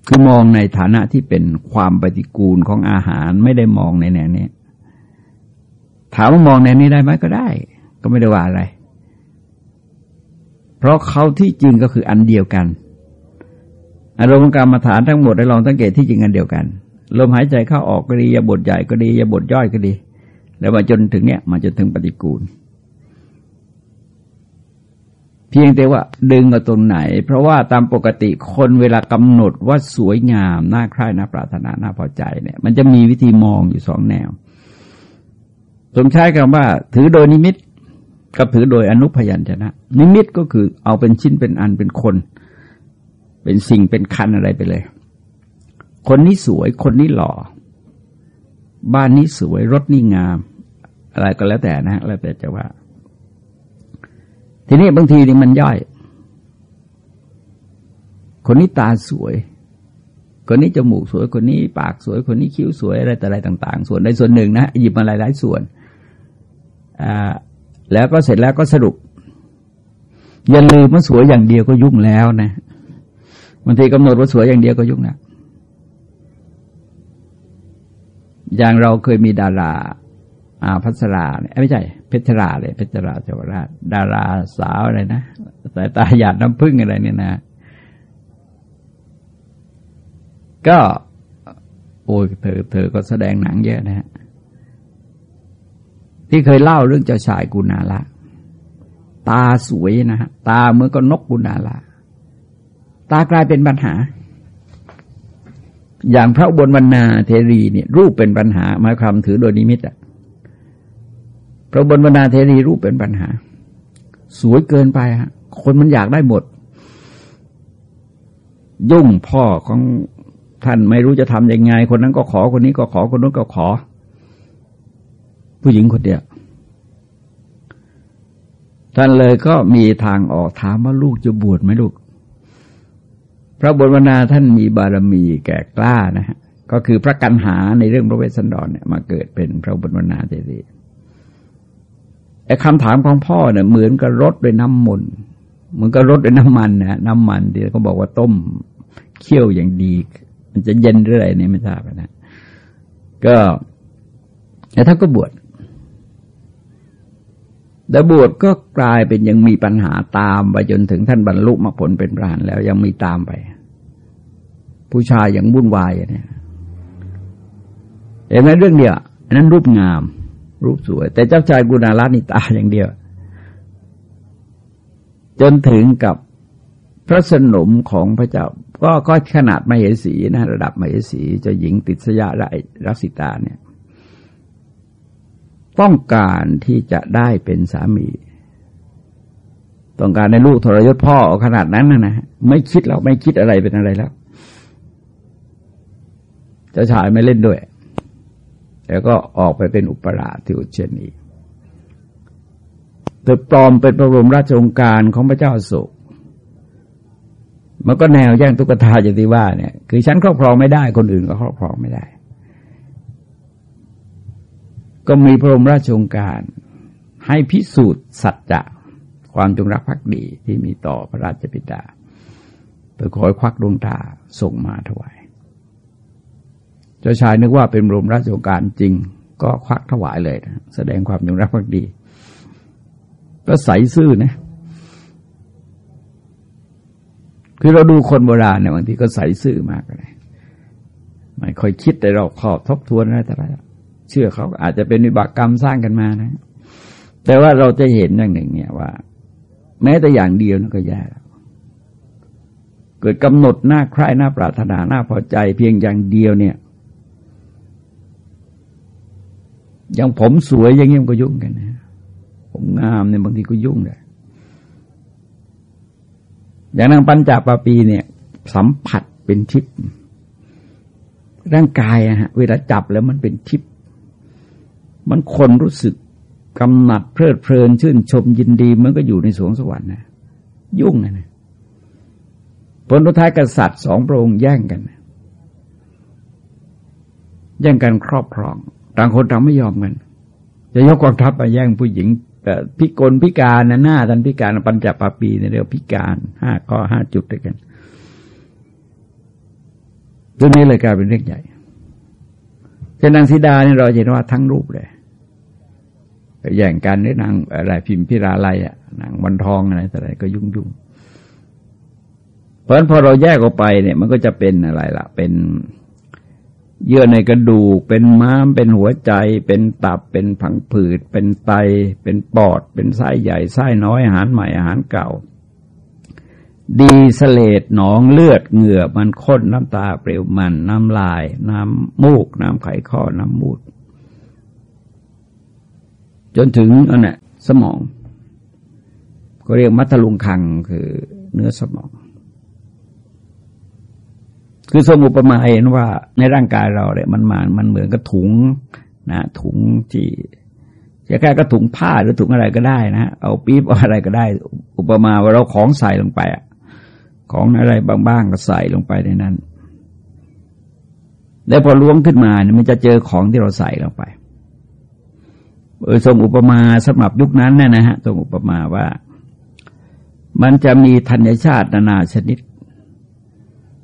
คือมองในฐานะที่เป็นความปฏิกูลของอาหารไม่ได้มองในแนวนี้ถามว่ามองในนี้ได้ไหมก็ได้ ก็ไม่ได้ว่าอะไร เพราะเขาที่จริงก็คืออันเดียวกัน อารมณ์กรรมฐานทั้งหมดได้ลองสังเกตที่จริงอันเดียวกัน ลมหายใจเข้าออกก็ดียาบทใหญ่ก็ดียาบทย่อยก็ดี แล้วมาจนถึงเนี้ยมาจนถึงปฏิกูล เพียงแต่ว่าดึงมาตรงไหน เพราะว่าตามปกติคนเวลากำหนดว่าสวยงามน่าใคร่น่าปรารถนาน่าพอใจเนี่ย มันจะมีวิธีมองอยู่สองแนวตรงใช้คำว่า ถือโดยนิมิต ก็ถือโดยอนุพยัญชนะ นิมิตก็คือเอาเป็นชิ้นเป็นอันเป็นคน เป็นสิ่งเป็นคันอะไรไปเลย คนนี้สวยคนนี้หล่อ บ้านนี้สวยรถนี่งาม อะไรก็แล้วแต่นะแล้วแต่จะว่า ทีนี้บางทีนี่มันย่อย คนนี้ตาสวย คนนี้จมูกสวย คนนี้ปากสวย คนนี้คิ้วสวยอะไรแต่อะไรต่าง ๆ ส่วนใดส่วนหนึ่งนะหยิบมาหลายๆส่วนอ่า แล้วก็เสร็จแล้วก็สรุป อย่าลืมว่าสวยอย่างเดียวก็ยุ่งแล้วนะบางทีกำหนดว่าสวยอย่างเดียวก็ยุ่งนะอย่างเราเคยมีดาราอาพัสราเนี่ยไม่ใช่เพชรราเลยเพชรราเจวราช ดาราสาวอะไรนะสายตาหยาดน้ำพึ่งอะไรเนี่ยนะ ก็โอ้ยเธอเธอก็แสดงหนังเยอะนะฮะ ที่เคยเล่าเรื่องเจ้าชายกุณาละ ตาสวยนะฮะตาเหมือนกับนกกุณาละตากลายเป็นปัญหา อย่างพระบนวรรณาเทรีเนี่ย รูปเป็นปัญหาหมายความถือโดยนิมิตอะพระบนวรรณาเทรีรูปเป็นปัญหา สวยเกินไปฮะคนมันอยากได้หมด ยุ่งพ่อของท่านไม่รู้จะทำยังไง คนนั้นก็ขอคนนี้ก็ขอคนนู้นก็ขอ ผู้หญิงคนเดียวท่านเลยก็มีทางออกถามว่าลูกจะบวชไหมลูก พระบรมนาท่านมีบารมีแก่กล้านะฮะก็คือพระกันหาในเรื่องพระเวสสันดรเนี่ยมาเกิดเป็นพระบรมนาเจดีไอ้คำถามของพ่อเนี่ยเหมือนกับรถด้วยน้ำมนต์เหมือนกับรถด้วยน้ำมันนะน้ำมันที่เขาบอกว่าต้มเคี่ยวอย่างดี มันจะเย็นหรืออะไรเนี่ยไม่ทราบนะก็แล้วท่านก็บวช แต่บวชก็กลายเป็นยังมีปัญหาตามไปจนถึงท่านบรรลุมรรคผลเป็นพระหันแล้วยังมีตามไป ผู้ชายย่างวุ่นวายเนี่ยเห็นไหมเรื่องเดียวนั้นรูปงาม รูปสวย แต่เจ้าชายกุณาลนี่ตาอย่างเดียว จนถึงกับพระสนมของพระเจ้า ก็ก็ขนาดมเหสีนะระดับมเหสีเจ้าหญิงติดสยะรักสิตาเนี่ย ต้องการที่จะได้เป็นสามี ต้องการในลูกทรยศพ่อขนาดนั้นนะนะไม่คิดเราไม่คิดอะไรเป็นอะไรแล้วเจ้าชายไม่เล่นด้วย แล้วก็ออกไปเป็นอุปราชที่อุเชนีเธอปลอมเป็นพระรมราชองค์การของพระเจ้าโศกมันก็แนวแย่งตุ๊กตาอย่างที่ว่าเนี่ย คือฉันครอบครองไม่ได้คนอื่นก็ครอบครองไม่ได้ ก็มีพระบรมราชโองการ ให้พิสูจน์สัจจะความจงรักภักดีที่มีต่อพระราชบิดาโดยขอควักดวงตาส่งมาถวาย เจ้าชายนึกว่าเป็นบรมราชโองการจริง ก็ควักถวายเลยนะแสดงความจงรักภักดีก็ใสซื่อนะคือเราดูคนโบราณเนี่ยบางทีก็ใสซื่อมากเลยไม่ค่อยคิดแต่เราขอบทบทวนอะไรต่ละไร เชื่อเขาอาจจะเป็นวิบากกรรมสร้างกันมานะ แต่ว่าเราจะเห็นอย่างหนึ่ง เนี่ยว่า แม้แต่อย่างเดียวนั่นก็แย่เกิดกำหนดหน้าใคร่หน้าปรารถนาหน้าพอใจ เพียงอย่างเดียวเนี่ยอย่างผมสวยอย่างนี้มันก็ยุ่งกันนะ ผมงามเนี่ยบางทีก็ยุ่งเลยอย่างนางปัญจาปาปีเนี่ย สัมผัสเป็นทิพย์ร่างกายอะฮะ เวลาจับแล้วมันเป็นทิพย์ มันคนรู้สึกกำหนัดเพลิดเพลินชื่นชมยินดีมันก็อยู่ในสวงสวรรค์นะยุ่งนะนะผลท้ายกษัตริย์สองพระองค์แย่งกันแย่งกันครอบครอง ต่างคนต่างไม่ยอมกันจะยกกองทัพมาแย่งผู้หญิงแต่พิกลพิการนะหน้าท่านพิการปัญจปาปีเนี่ยเรียกพิการห้าข้อห้าจุดด้วยกันเรื่องนี้เลยกลายเป็นเรื่องใหญ่ช่นนางสีดาเนี่ยเราเห็นว่าทั้งรูปเลย แย่งกันหรือนางอะไรพิมพิราไลอะนางวันทองอะไรแต่อะไรก็ยุ่งยุ่งเพราะฉะนั้นพอเราแยกออกไปเนี่ย มันก็จะเป็นอะไรล่ะ เป็นเยื่อในกระดูก เป็นม้าม เป็นหัวใจ เป็นตับ เป็นผังผืด เป็นไต เป็นปอด เป็นไส้ใหญ่ไส้น้อย อาหารใหม่ อาหารเก่า ดีสเลดหนองเลือดเหงื่อ มันข้นน้ำตาเปลวมัน น้ำลาย น้ำมูก น้ำไขข้อ น้ำมูด จนถึงอันนี้สมอง ก็เรียกมัทลุงคังคือเนื้อสมอง คือทรงอุปมาเห็นว่าในร่างกายเราเนี่ยมันมามันเหมือนกับถุงนะถุงที่จะแค่ก็ถุงผ้าหรือถุงอะไรก็ได้นะเอาปี๊บอะไรก็ได้ อุปมาว่าเราของใส่ลงไปอะของอะไรบางๆก็ใส่ลงไปในนั้น แล้วพอล้วงขึ้นมาเนี่ยมันจะเจอของที่เราใส่ลงไป ทรงอุปมาสำหรับยุคนั้นนะนะฮะทรงอุปมาว่า มันจะมีธัญชาตินานาชนิด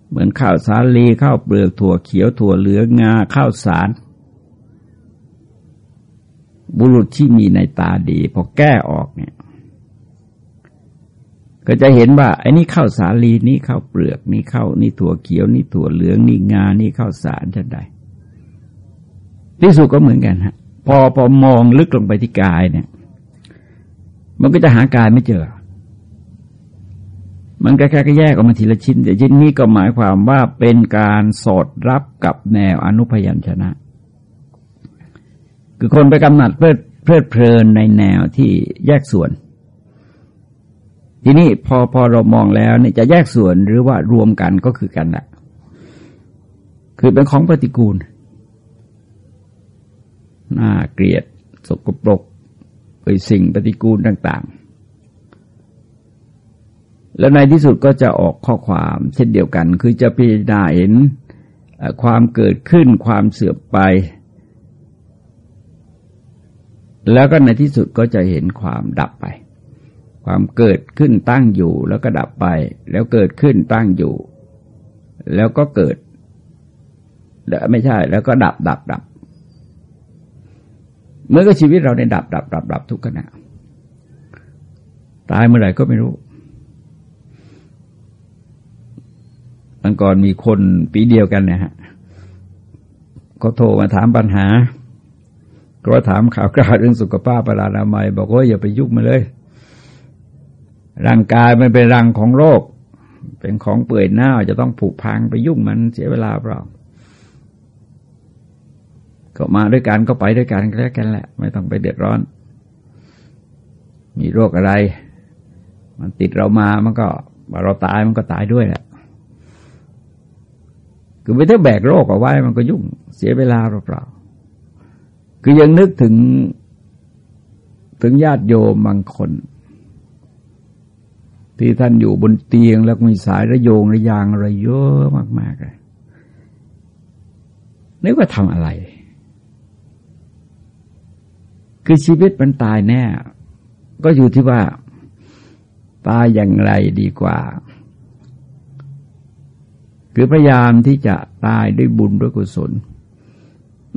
เหมือนข้าวสาลีข้าวเปลือกถั่วเขียวถั่วเหลืองงาข้าวสารบุรุษที่มีในตาดี พอแก้ออกเนี่ย ก็จะเห็นว่าไอ้นี่ข้าวสาลีนี่ข้าวเปลือกนี่ข้าวนี่ถั่วเขียวนี่ถั่วเหลืองนี่งานี่ข้าวสารชันใดที่สุดก็เหมือนกันฮะ พอพอมองลึกลงไปที่กายเนี่ย มันก็จะหากายไม่เจอ มันแค่แยกออกมาทีละชิ้นแต่ชิ้นนี้ก็หมายความว่าเป็นการสอดรับกับแนวอนุพยัญชนะ คือคนไปกำหนัดเพลิดเพลิดเพลินในแนวที่แยกส่วน ทีนี้พอพอเรามองแล้วเนี่ยจะแยกส่วนหรือว่ารวมกันก็คือกันแหละคือเป็นของปฏิกูล น่าเกลียด สกปรกเป็นสิ่งปฏิกูลต่าง ๆ แล้วในที่สุดก็จะออกข้อความเช่นเดียวกัน คือจะพิจารณาเห็นความเกิดขึ้นความเสื่อมไป แล้วก็ในที่สุดก็จะเห็นความดับไป ความเกิดขึ้นตั้งอยู่แล้วก็ดับไป แล้วเกิดขึ้นตั้งอยู่ แล้วก็เกิดไม่ใช่ แล้วก็ดับดับดับ เมื่อก็ชีวิตเราในดับดับดับดับทุกขณะตายเมื่อไหร่ก็ไม่รู้ตั้งก่อนมีคนปีเดียวกันนะฮะเขาโทรมาถามปัญหา ก็ถามข่าวกราวเรื่องสุขภาพประลานามัย บอกว่าอย่าไปยุ่งมาเลย ร่างกายมันเป็นรังของโรค เป็นของเปื่อยเน่าจะต้องผูกพังไปยุ่งมันเสียเวลาเปล่า ก็มาด้วยกันก็ไปด้วยกันแค่กันแหละ ไม่ต้องไปเดือดร้อน มีโรคอะไร มันติดเรามามันก็เราตายมันก็ตายด้วยแหละคือไม่ถ้าแบกโรคเอาไว้ มันก็ยุ่งเสียเวลาเปล่าคือยังนึกถึงถึงญาติโยมบางคน ที่ท่านอยู่บนเตียงแล้วมีสายระโยงระยางอะไรเยอะมากๆเลยนึกว่าทำอะไร คือชีวิตมันตายแน่ ก็อยู่ที่ว่า ตายอย่างไรดีกว่า คือพยายามที่จะตายด้วยบุญด้วยกุศล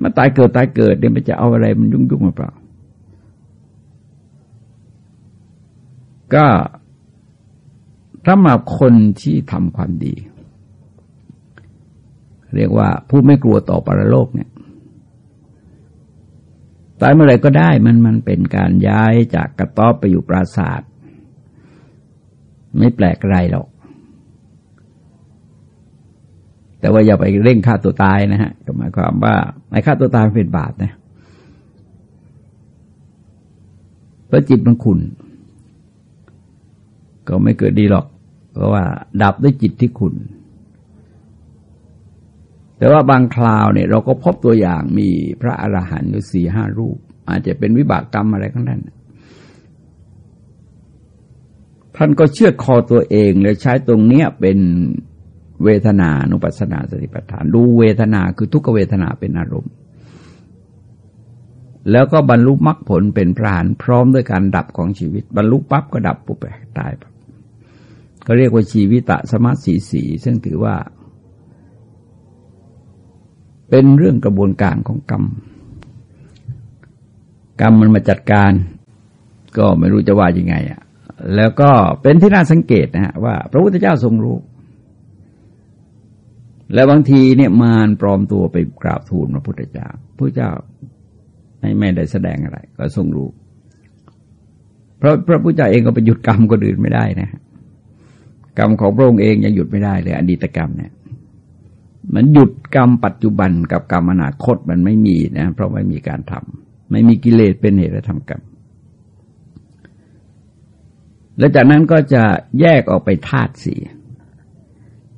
มาตายเกิดตายเกิดเนี่ยมันจะเอาอะไรมันยุ่งยุ่งมาเปล่า ก็สำหรับคนที่ทำความดี เรียกว่าผู้ไม่กลัวต่อปรโลกเนี่ย ตายเมื่อไรก็ได้มันมันเป็นการย้ายจากกระต๊อบไปอยู่ปราศาสตร์ไม่แปลกอะไรหรอก แต่ว่าอย่าไปเร่งฆ่าตัวตายนะฮะก็หมายความว่าไอ้ฆ่าตัวตายเป็นบาปนะเพราะจิตมันขุนก็ไม่เกิดดีหรอก เพราะว่า ดับด้วยจิตที่ขุน แต่ว่าบางคราวเนี่ยเราก็พบตัวอย่างมีพระอรหันต์อยู่สี่ห้ารูป อาจจะเป็นวิบากกรรมอะไรข้างนั้นท่านก็เชื่อคอตัวเองแล้วใช้ตรงเนี้ยเป็นเวทนานุปัสนาสติปัฏฐานดูเวทนาคือทุกเวทนาเป็นอารมณ์ แล้วก็บรรลุมรรคผลเป็นพรานพร้อมด้วยการดับของชีวิต บรรลุปั๊บก็ดับปุ๊บไปตายก็เรียกว่าชีวิตะสมาสีสีซึ่งถือว่า เป็นเรื่องกระบวนการของกรรม กรรมมันมาจัดการ ก็ไม่รู้จะว่ายังไงอะแล้วก็เป็นที่น่าสังเกตนะฮะว่า พระพุทธเจ้าทรงรู้ แล้วบางทีเนี่ยมารปลอมตัวไปกราบทูลพระพุทธเจ้าพระเจ้าไม่ไม่ได้แสดงอะไร ก็ทรงรู้เพราะพระพุทธเจ้าเองก็ไปหยุดกรรมคนอื่นไม่ได้นะ กรรมของพระองค์เองยังหยุดไม่ได้เลย อดีตกรรมเนี่ย มันหยุดกรรมปัจจุบันกับกรรมอนาคตมันไม่มีนะ เพราะไม่มีการทำไม่มีกิเลสเป็นเหตุและทำกรรมแล้วจากนั้นก็จะแยกออกไปธาตุสี่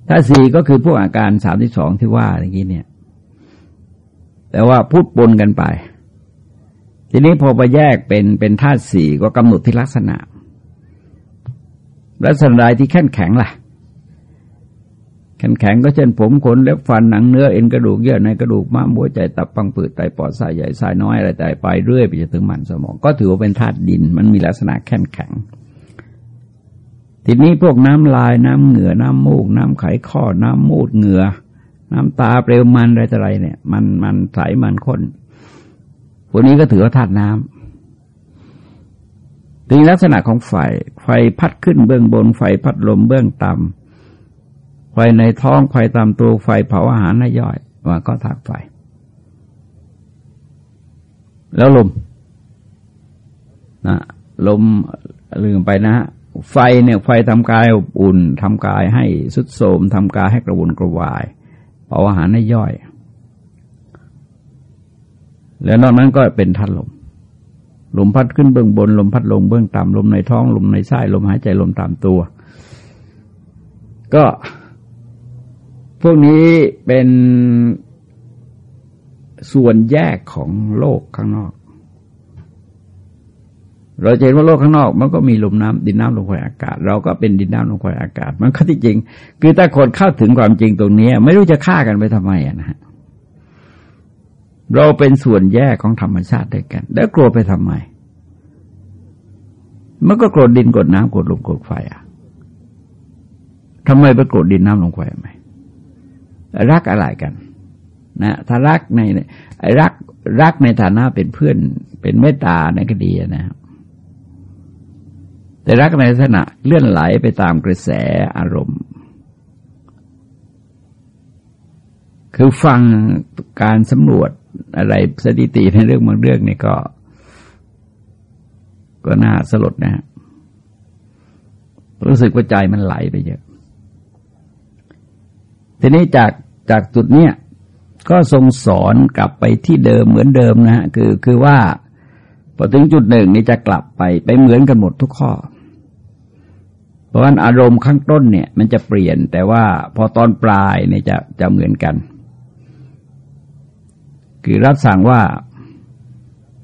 ธาตุสี่ก็คือพวกอาการสามที่สองที่ว่าเมื่อกี้เนี่ย แต่ว่าพูดปนกันไป ทีนี้พอไปแยกเป็นเป็นธาตุสี่ก็กำหนดที่ลักษณะ ลักษณะใดที่แข็งแข็งล่ะ แข็งแข็งก็เช่นผมขนเล็บฟันหนังเนื้อเอ็นกระดูกเยื่อในกระดูกม้ามหัวใจตับปังผืดไตปอดสายใหญ่สายน้อยอะไรแต่ไปเรื่อยไปจนถึงมันสมอง ก็ถือว่าเป็นธาตุดิน มันมีลักษณะแข็งแข็งทีนี้พวกน้ำลายน้ำเหงื่อน้ำมูก น้ำไขข้อ น้ำมูดเหงื่อ น้ำตาเปลวมันอะไรต่ออะไรเนี่ย มันมันใสมันข้นพวกนี้ก็ถือว่าธาตุน้ำทีลักษณะของไฟ ไฟพัดขึ้นเบื้องบน ไฟพัดลมเบื้องต่ำ ไฟในท้องไฟตามตัวไฟเผาอาหารให้ย่อยว่าก็ธาตุไฟ แล้วลมนะลมลืมไปนะฮะไฟเนี่ยไฟทำกายอบอุ่นทำกายให้สุดโสมทำกายให้กระวนกระวายเผาอาหารให้ย่อย แล้วนอกนั้นก็เป็นทัดลมลมพัดขึ้นเบื้องบน ลมพัดลงเบื้องต่ำลมในท้อง ลมในไส้ลมหายใจลมตามตัว ก็ พวกนี้เป็นส่วนแยกของโลกข้างนอก เราเห็นว่าโลกข้างนอก มันก็มีลมน้ำดินน้ำลมไฟอากาศ เราก็เป็นดินน้ำลมไฟอากาศ มันก็ที่จริง คือถ้าคนเข้าถึงความจริงตรงนี้ ไม่รู้จะฆ่ากันไปทำไมนะฮะเราเป็นส่วนแยกของธรรมชาติด้วยกัน แล้วกลัวไปทำไมมันก็โกรธดินกรดน้ำกรดลมกรดไฟอะทำไมไปโกรธดินน้ำลมไฟไหม รักอะไรกันนะถ้ารักในรักรักในฐานะเป็นเพื่อนเป็นเมตตาในคดีนะครับแต่รักในลักษณะเลื่อนไหลไปตามกระแสอารมณ์ คือฟังการสำรวจอะไรสถิติในเรื่องบางเรื่องนี่ก็ ก็น่าสลดนะฮะรู้สึกว่าใจมันไหลไปเยอะ ทีนี้จาก จากจุดเนี้ยก็ทรงสอนกลับไปที่เดิมเหมือนเดิมนะฮะคือคือว่าพอถึงจุดหนึ่งนี่จะกลับไปไปเหมือนกันหมดทุกข้อ เพราะฉะนั้นอารมณ์ข้างต้นเนี่ย มันจะเปลี่ยนแต่ว่าพอตอนปลายเนี่ยจะจะเหมือนกัน คือรับสั่งว่า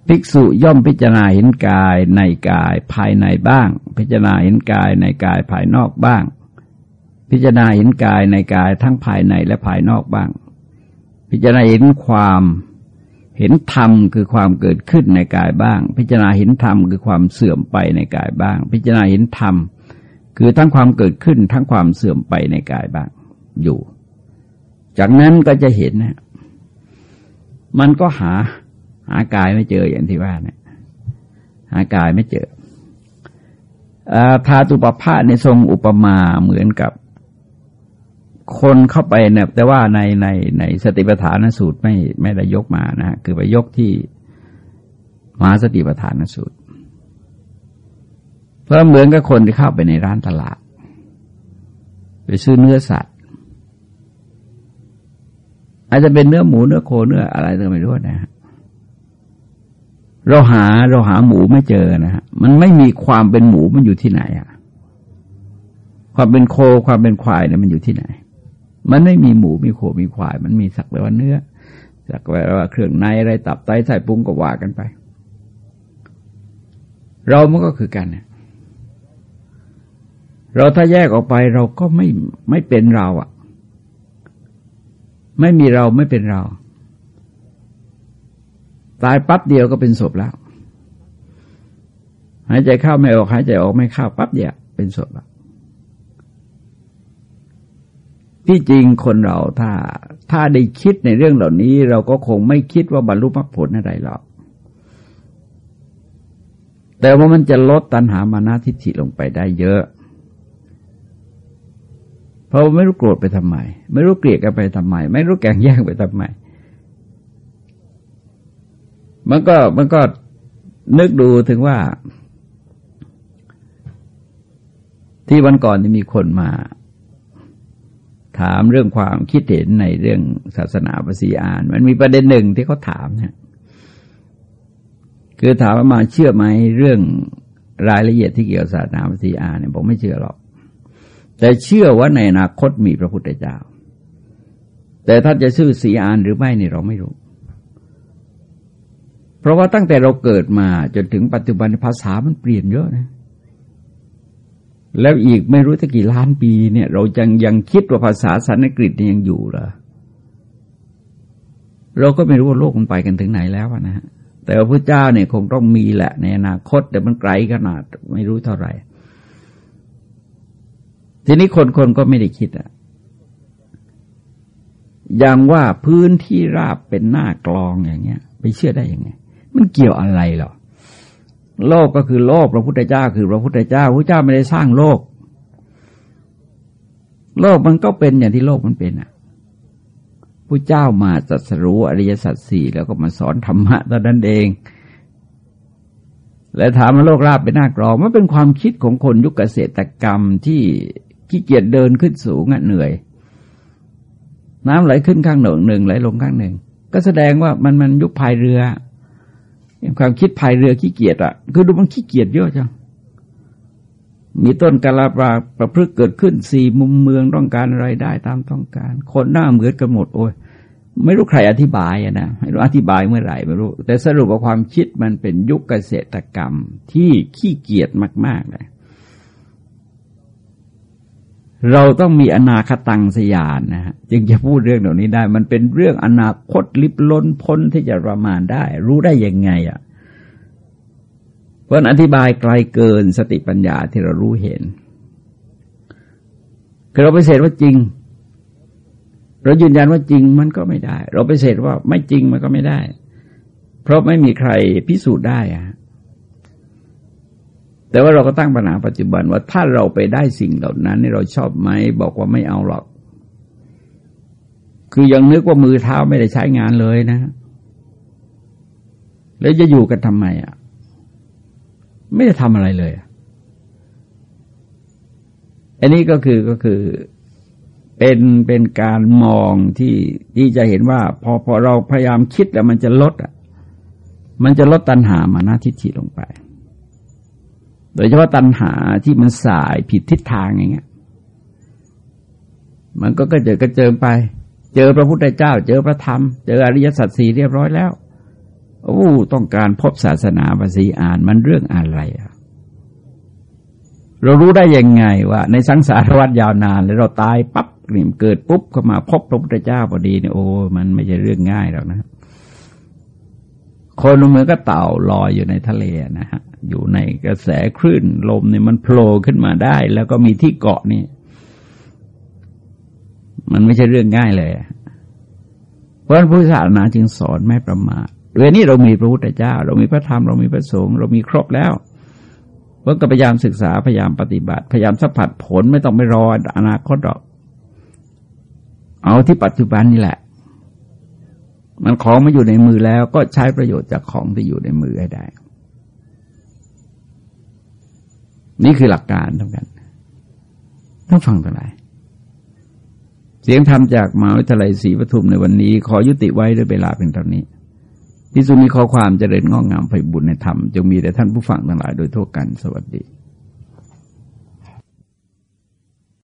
ภิกษุย่อมพิจารณาเห็นกายในกายภายในบ้าง พิจารณาเห็นกายในกายภายนอกบ้าง พิจารณาเห็นกายในกายทั้งภายในและภายนอกบ้าง พิจารณาเห็นความเห็นธรรมคือความเกิดขึ้นในกายบ้าง พิจารณาเห็นธรรมคือความเสื่อมไปในกายบ้าง พิจารณาเห็นธรรมคือทั้งความเกิดขึ้นทั้งความเสื่อมไปในกายบ้างอยู่ จากนั้นก็จะเห็นนะมันก็หาหากายไม่เจออย่างที่ว่าเนี่ยหากายไม่เจอทาตุปภาในทรงอุปมาเหมือนกับ คนเข้าไปเนี่ยแต่ว่าในในในสติปัฏฐานสูตรไม่ไม่ได้ยกมานะคือไปยกที่มหาสติปัฏฐานสูตร เพราะเหมือนกับคนที่เข้าไปในร้านตลาด ไปซื้อเนื้อสัตว์ อาจจะเป็นเนื้อหมูเนื้อโคเนื้ออะไรก็ไม่รู้นะฮะเราหาเราหาหมูไม่เจอนะฮะมันไม่มีความเป็นหมูมันอยู่ที่ไหนอะความเป็นโคความเป็นควายเนี่ยมันอยู่ที่ไหน มันไม่มีหมูมีโคมีควาย มันมีสักแต่ว่าเนื้อ สักแต่ว่าเครื่องในอะไรตับไตไส้ปุ้งก็ว่ากันไป เรามันก็คือกันเนี่ยเราถ้าแยกออกไปเราก็ไม่ไม่เป็นเราอะ่ะ ไม่มีเราไม่เป็นเรา ตายปั๊บเดียวก็เป็นศพแล้ว หายใจเข้าไม่ออกหายใจออกไม่เข้าปั๊บเดียวเป็นศพแล้ว ที่จริงคนเราถ้าถ้าได้คิดในเรื่องเหล่านี้ เราก็คงไม่คิดว่าบรรลุมรรคผลอะไรหรอกแต่ว่ามันจะลดตัณหามานาทิฏฐิลงไปได้เยอะ เพราะไม่รู้โกรธไปทำไม ไม่รู้เกลียดกันไปทำไม ไม่รู้แก่งแย่งไปทำไม มันก็มันก็นึกดูถึงว่า ที่วันก่อนที่มีคนมา ถามเรื่องความคิดเห็นในเรื่องศาสนาภาษีอาน มันมีประเด็นหนึ่งที่เขาถามเนี่ยคือถามว่ามาเชื่อไหมเรื่องรายละเอียดที่เกี่ยวกับศาสนาสีอานเนี่ยผมไม่เชื่อหรอก แต่เชื่อว่าในอนาคตมีพระพุทธเจ้า แต่ท่านจะชื่อสีอานหรือไม่นี่เราไม่รู้ เพราะว่าตั้งแต่เราเกิดมาจนถึงปัจจุบันภาษามันเปลี่ยนเยอะนะ แล้วอีกไม่รู้จะกี่ล้านปีเนี่ย เรายังยังคิดว่าภาษาสันสกฤตยังอยู่เหรอเราก็ไม่รู้ว่าโลกมันไปกันถึงไหนแล้วนะฮะแต่ว่าพระเจ้าเนี่ยคงต้องมีแหละ ในอนาคต แต่มันไกลขนาดไม่รู้เท่าไหร่ ทีนี้คนคนก็ไม่ได้คิดอะอย่างว่าพื้นที่ราบเป็นหน้ากลองอย่างเงี้ย ไปเชื่อได้ยังไง มันเกี่ยวอะไรหรอ โลกก็คือโลกพระพุทธเจ้าคือพระพุทธเจ้าพระเจ้าไม่ได้สร้างโลก โลกมันก็เป็นอย่างที่โลกมันเป็นอะพระเจ้ามาตรัสรู้อริยสัจสี่แล้วก็มาสอนธรรมะตอนนั้นเอง และถามว่าโลกราบเป็นหน้ากรองมันเป็นความคิดของคนยุคเกษตรกรรมที่ขี้เกียจเดินขึ้นสูงอะเหนื่อย น้ำไหลขึ้นข้างหนึ่งหนึ่งไหลลงข้างหนึ่ง ก็แสดงว่ามันมันยุคพายเรือ ความคิดภายเรือขี้เกียจอะ คือดูมันขี้เกียจเยอะจัง มีต้นกาลาปราประพฤกเกิดขึ้นสี่มุมเมืองต้องการอะไรได้ตามต้องการ คนหน้าเหมือนกันหมดโอ้ยไม่รู้ใครอธิบายอะนะไม่รู้อธิบายเมื่อไหร่ไม่รู้ แต่สรุปว่าความคิดมันเป็นยุคเกษตรกรรมที่ขี้เกียจมาก ๆ เลย เราต้องมีอนาคตังสยานนะฮะจึงจะพูดเรื่องเหล่านี้ได้ มันเป็นเรื่องอนาคตลิบล้นพ้นที่จะประมาณได้ รู้ได้ยังไงอะ่ะเพราะอธิบายไกลเกินสติปัญญาที่เรารู้เห็นคือเราไปเสดว่าจริง เรายืนยันว่าจริงมันก็ไม่ได้ เราไปเสดว่าไม่จริงมันก็ไม่ได้ เพราะไม่มีใครพิสูจน์ได้อะ แต่ว่าเราก็ตั้งปัญหาปัจจุบันว่าถ้าเราไปได้สิ่งเหล่านั้นเราชอบไหมบอกว่าไม่เอาหรอก คือยังนึกว่ามือเท้าไม่ได้ใช้งานเลยนะ แล้วจะอยู่กันทำไมอะ ไม่ได้ทำอะไรเลยอันนี้ก็คือก็คือเป็นเป็นการมองที่ที่จะเห็นว่า พอพอเราพยายามคิดแล้วมันจะลดอะ มันจะลดตัณหามาหน้าทิฏฐิลงไป โดยเฉพาะตัณหาที่มันสายผิดทิศทางอย่างเงี้ย มันก็กระเจิดกระเจิงไป เจอพระพุทธเจ้า เจอพระธรรม เจออริยสัจสี่เรียบร้อยแล้วโอ้ต้องการพบศาสนาภาษีอ่านมันเรื่องอะไรอะเรารู้ได้ยังไงว่าในสังสารวัฏยาวนาน แล้วเราตายปั๊บเกิดปุ๊บก็มาพบพระพุทธเจ้าพอดีเนี่ยโอ้มันไม่ใช่เรื่องง่ายหรอกนะ คนเหมือนก็เต่าลอยอยู่ในทะเลนะฮะ อยู่ในกระแสคลื่นลมเนี่ยมันโผล่ขึ้นมาได้ แล้วก็มีที่เกาะนี่ มันไม่ใช่เรื่องง่ายเลย เพราะนั้นพุทธศาสนาจึงสอนไม่ประมาทด้วนี้เรามีพระพุทธเจ้า เรามีพระธรรมเรามีพระสงฆ์เรามีครบแล้วเพราะก็พยายามศึกษาพยายามปฏิบัติ พยายามสัมผัสผลไม่ต้องไปรออนาคตหรอก เอาที่ปัจจุบันนี่แหละ มันของมาอยู่ในมือแล้วก็ใช้ประโยชน์จากของที่อยู่ในมือให้ได้ นี่คือหลักการทั้งกันต้องฟังทั้งหลายเสียงธรรมจากมหาวิทยาลัยศรีปทุมในวันนี้ ขอยุติไว้ด้วยเวลาเพียงเท่านี้ที่สุดมีข้อความเจริญงอกงามไปบุญในธรรมจงมีแต่ท่านผู้ฟังทั้งหลายโดยทั่วกันสวัสดี